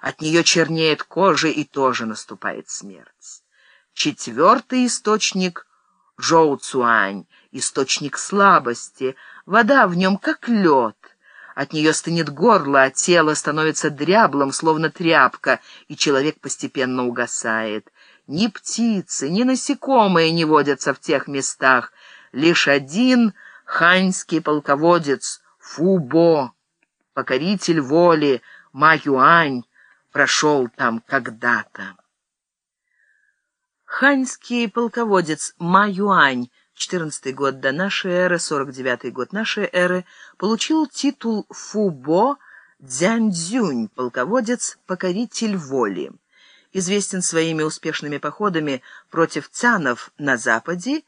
От нее чернеет кожа и тоже наступает смерть. Четвертый источник — Жоу Цуань, источник слабости. Вода в нем как лед. От нее стынет горло, а тело становится дряблым, словно тряпка, и человек постепенно угасает. Ни птицы, ни насекомые не водятся в тех местах. Лишь один ханьский полководец Фубо, покоритель воли Ма Юань, прошел там когда-то. Ханьский полководец Ма Юань 14 год до нашей эры, 49 год нашей эры, получил титул Фубо Дзяньцзюнь, полководец, покоритель воли. Известен своими успешными походами против цанов на западе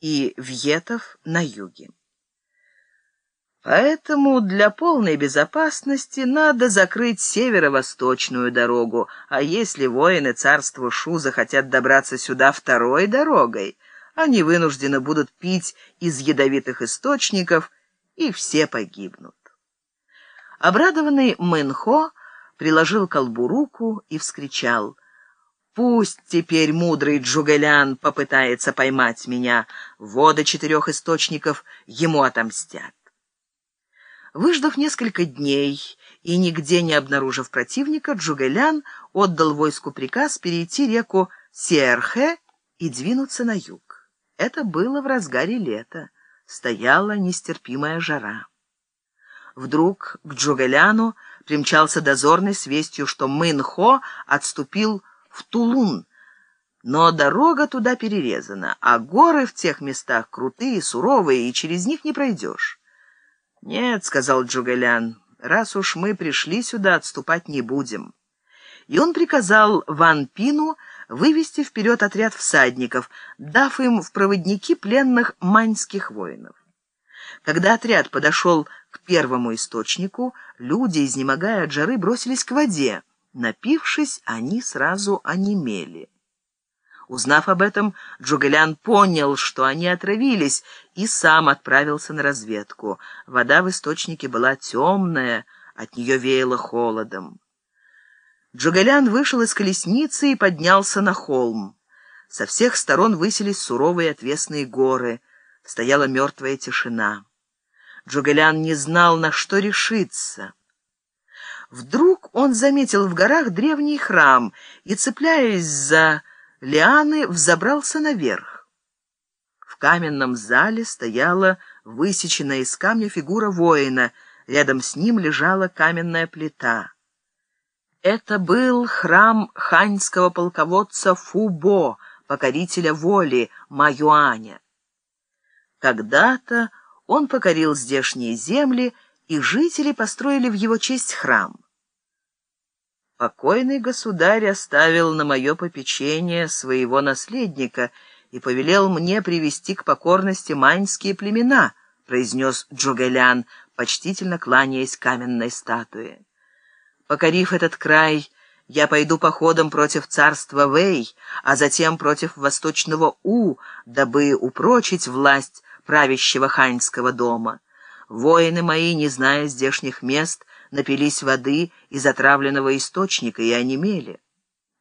и вьетов на юге. Поэтому для полной безопасности надо закрыть северо-восточную дорогу, а если воины царства Шу захотят добраться сюда второй дорогой, они вынуждены будут пить из ядовитых источников, и все погибнут. Обрадованный Мэнхо приложил колбу руку и вскричал «Пусть теперь мудрый Джугэлян попытается поймать меня, воды четырех источников ему отомстят». Выждав несколько дней и нигде не обнаружив противника, Джугэлян отдал войску приказ перейти реку Сиэрхэ и двинуться на юг. Это было в разгаре лета. Стояла нестерпимая жара. Вдруг к Джугэляну примчался дозорный с вестью, что Мэнхо отступил в Тулун, но дорога туда перерезана, а горы в тех местах крутые, суровые, и через них не пройдешь. «Нет», — сказал Джугэлян, — «раз уж мы пришли сюда, отступать не будем». И он приказал Ван Пину вывести вперед отряд всадников, дав им в проводники пленных маньских воинов. Когда отряд подошел к первому источнику, люди, изнемогая от жары, бросились к воде. Напившись, они сразу онемели. Узнав об этом, Джугэлян понял, что они отравились, и сам отправился на разведку. Вода в источнике была темная, от нее веяло холодом. Джугэлян вышел из колесницы и поднялся на холм. Со всех сторон высились суровые отвесные горы. Стояла мертвая тишина. Джугэлян не знал, на что решиться. Вдруг он заметил в горах древний храм и, цепляясь за лианы взобрался наверх. В каменном зале стояла высеченная из камня фигура воина, рядом с ним лежала каменная плита. Это был храм ханьского полководца Фубо, покорителя воли Маюаня. Когда-то он покорил здешние земли, и жители построили в его честь храм. Покойный государь оставил на мое попечение своего наследника и повелел мне привести к покорности маньские племена, произнес Джугэлян, почтительно кланяясь каменной статуе. Покорив этот край, я пойду походом против царства Вэй, а затем против восточного У, дабы упрочить власть правящего ханьского дома. Воины мои, не зная здешних мест, напились воды из отравленного источника и онемели.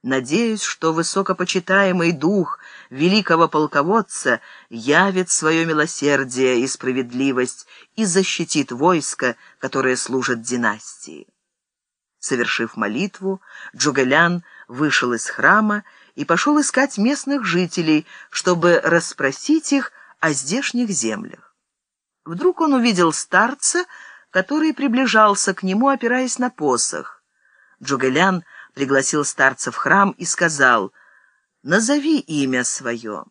Надеюсь, что высокопочитаемый дух великого полководца явит свое милосердие и справедливость и защитит войско, которое служит династии. Совершив молитву, Джугэлян вышел из храма и пошел искать местных жителей, чтобы расспросить их о здешних землях. Вдруг он увидел старца, который приближался к нему, опираясь на посох. Джугэлян пригласил старца в храм и сказал, «Назови имя свое».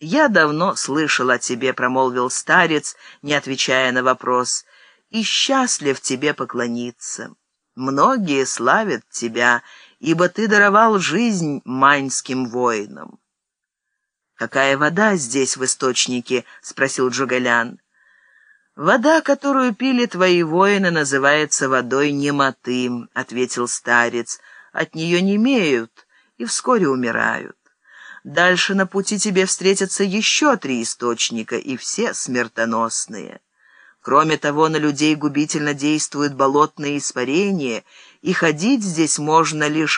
«Я давно слышал о тебе», — промолвил старец, не отвечая на вопрос, «и счастлив тебе поклониться. Многие славят тебя, ибо ты даровал жизнь маньским воинам». «Какая вода здесь в источнике?» — спросил Джугалян. «Вода, которую пили твои воины, называется водой немоты», — ответил старец. «От нее не имеют и вскоре умирают. Дальше на пути тебе встретятся еще три источника, и все смертоносные. Кроме того, на людей губительно действуют болотные испарения, и ходить здесь можно лишь